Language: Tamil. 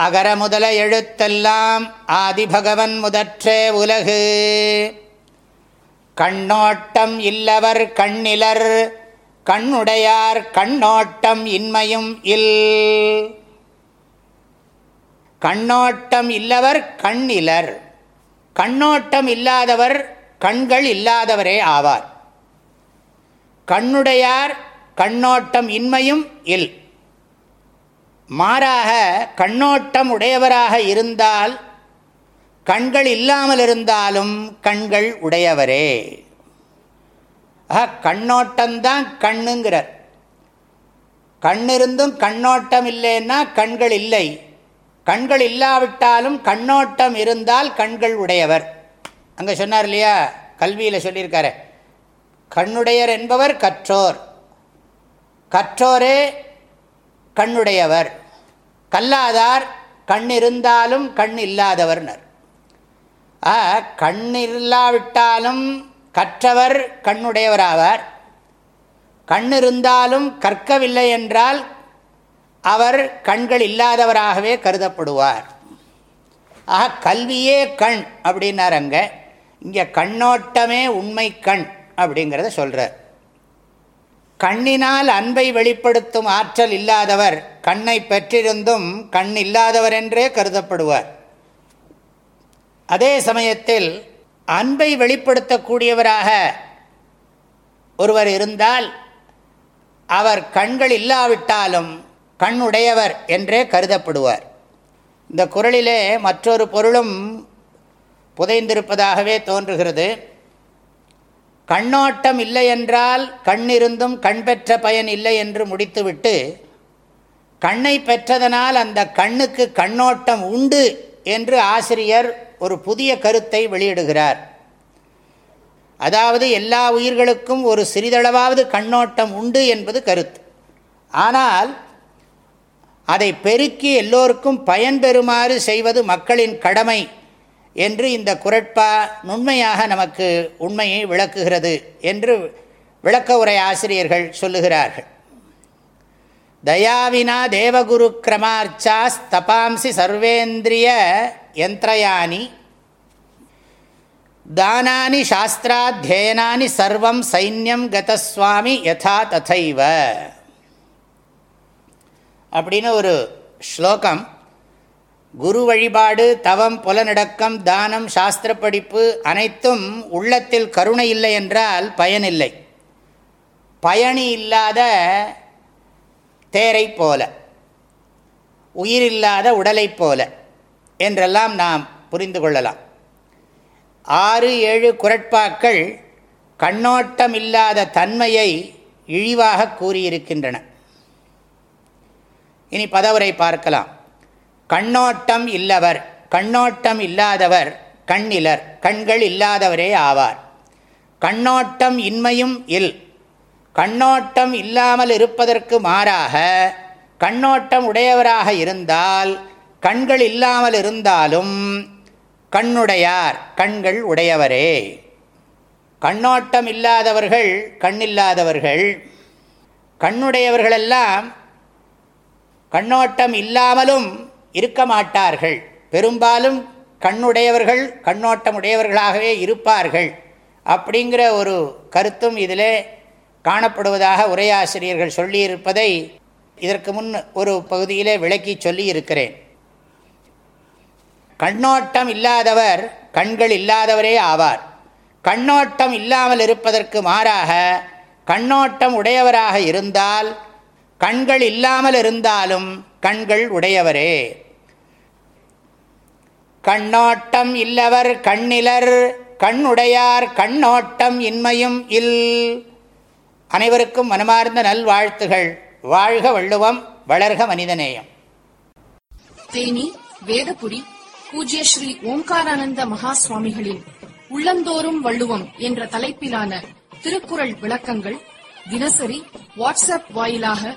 அகர முதல எழுத்தெல்லாம் ஆதிபகவன் முதற்றே உலகு. கண்ணோட்டம் இல்லவர் கண்ணிலர் கண்ணுடையார் கண்ணோட்டம் இன்மையும் இல். கண்ணோட்டம் இல்லவர் கண்ணிலர் கண்ணோட்டம் இல்லாதவர் கண்கள் இல்லாதவரே ஆவார். கண்ணுடையார் கண்ணோட்டம் இன்மையும் இல். மாறாக கண்ணோட்டம் உடையவராக இருந்தால் கண்கள் இல்லாமல் இருந்தாலும் கண்கள் உடையவரே. ஆக கண்ணோட்டம்தான் கண்ணுங்கிறார். கண்ணிருந்தும் கண்ணோட்டம் இல்லைன்னா கண்கள் இல்லை. கண்கள் இல்லாவிட்டாலும் கண்ணோட்டம் இருந்தால் கண்கள் உடையவர். அங்கே சொன்னார் இல்லையா? கல்வியில் சொல்லியிருக்காரு. கண்ணுடையர் என்பவர் கற்றோர். கற்றோரே கண்ணுடையவர். கல்லாதார் கண் இருந்தாலும் கண் இல்லாதவர்னர் ஆ கண் இல்லாவிட்டாலும் கற்றவர் கண்ணுடையவராவார். கண் இருந்தாலும் கற்கவில்லை என்றால் அவர் கண்கள் இல்லாதவராகவே கருதப்படுவார். ஆக கல்வியே கண் அப்படின்னார் அங்கே. இங்கே கண்ணோட்டமே உண்மை கண் அப்படிங்கிறத சொல்கிறார் கண்ணினால் அன்பை வெளிப்படுத்தும் ஆற்றல் இல்லாதவர் கண்ணை பெற்றிருந்தும் கண் இல்லாதவர் என்றே கருதப்படுவார். அதே சமயத்தில் அன்பை வெளிப்படுத்தக்கூடியவராக ஒருவர் இருந்தால் அவர் கண்கள் இல்லாவிட்டாலும் கண்ணுடையவர் என்றே கருதப்படுவார். இந்த குரலிலே மற்றொரு பொருளும் புதைந்திருப்பதாகவே தோன்றுகிறது. கண்ணோட்டம் இல்லை என்றால் கண்ணிருந்தும் கண் பெற்ற பயன் இல்லை என்று முடித்துவிட்டு கண்ணை பெற்றதனால் அந்த கண்ணுக்கு கண்ணோட்டம் உண்டு என்று ஆசிரியர் ஒரு புதிய கருத்தை வெளியிடுகிறார். அதாவது எல்லா உயிர்களுக்கும் ஒரு சிறிதளவாவது கண்ணோட்டம் உண்டு என்பது கருத்து. ஆனால் அதை பெருக்கி எல்லோருக்கும் பயன்பெறுமாறு செய்வது மக்களின் கடமை. என்று இந்த குரட்பா நுண்மையாக நமக்கு உண்மையை விளக்குகிறது என்று விளக்க உரை ஆசிரியர்கள் சொல்லுகிறார்கள். தயாவினா தேவகுரு கிரமார்ச்சாஸ் தபாம்சி சர்வேந்திரிய யந்திரயானி தானானி சாஸ்திராத்தியனானி சர்வம் சைன்யம் கதஸ்வாமி யதா ததைவ. அப்படின்னு ஒரு ஸ்லோகம் குரு வழிபாடு தவம் புலநடக்கம் தானம் சாஸ்திர படிப்பு அனைத்தும் உள்ளத்தில் கருணை இல்லை என்றால் பயனில்லை. பயணி இல்லாத தேரை போல உயிரில்லாத உடலை போல என்றெல்லாம் நாம் புரிந்து கொள்ளலாம். ஆறு ஏழு குரட்பாக்கள் கண்ணோட்டம் இல்லாத தன்மையை இழிவாக கூறியிருக்கின்றன. இனி பதவரை பார்க்கலாம். கண்ணோட்டம் இல்லவர் கண்ணோட்டம் இல்லாதவர் கண்ணிலர் கண்கள் இல்லாதவரே ஆவார். கண்ணோட்டம் இன்மையும் இல் கண்ணோட்டம் இல்லாமல் இருப்பதற்கு மாறாக கண்ணோட்டம் உடையவராக இருந்தால் கண்கள் இல்லாமல் இருந்தாலும் கண்ணுடையார் கண்கள் உடையவரே. கண்ணோட்டம் இல்லாதவர்கள் கண்ணில்லாதவர்கள் கண்ணுடையவர்களெல்லாம் கண்ணோட்டம் இல்லாமலும் இருக்க மாட்டார்கள் பெரும்பாலும் கண்ணுடையவர்கள் கண்ணோட்டம் உடையவர்களாகவே இருப்பார்கள். அப்படிங்கிற ஒரு கருத்தும் இதிலே காணப்படுவதாக உரையாசிரியர்கள் சொல்லியிருப்பதை இதற்கு முன் ஒரு பகுதியிலே விளக்கி சொல்லி இருக்கிறேன் கண்ணோட்டம் இல்லாதவர் கண்கள் இல்லாதவரே ஆவார். கண்ணோட்டம் இல்லாமல் இருப்பதற்கு மாறாக கண்ணோட்டம் உடையவராக இருந்தால் கண்கள் இல்லாமல் இருந்தாலும் கண்கள் உடையவரே. கண்ணோட்டம் இல்லவர் கண்ணிலர் கண்ணுடையார் கண்ணோட்டம் இன்மையும் இல். அனைவருக்கும் மனமார்ந்த நல்வாழ்த்துகள். வாழ்க வள்ளுவம் வளர்க மனிதநேயம். தேனி வேதபுரி பூஜ்ய ஸ்ரீ ஓம்காரானந்த மகா சுவாமிகளின் உள்ளந்தோறும் வள்ளுவம் என்ற தலைப்பிலான திருக்குறள் விளக்கங்கள் தினசரி வாட்ஸ்அப் வாயிலாக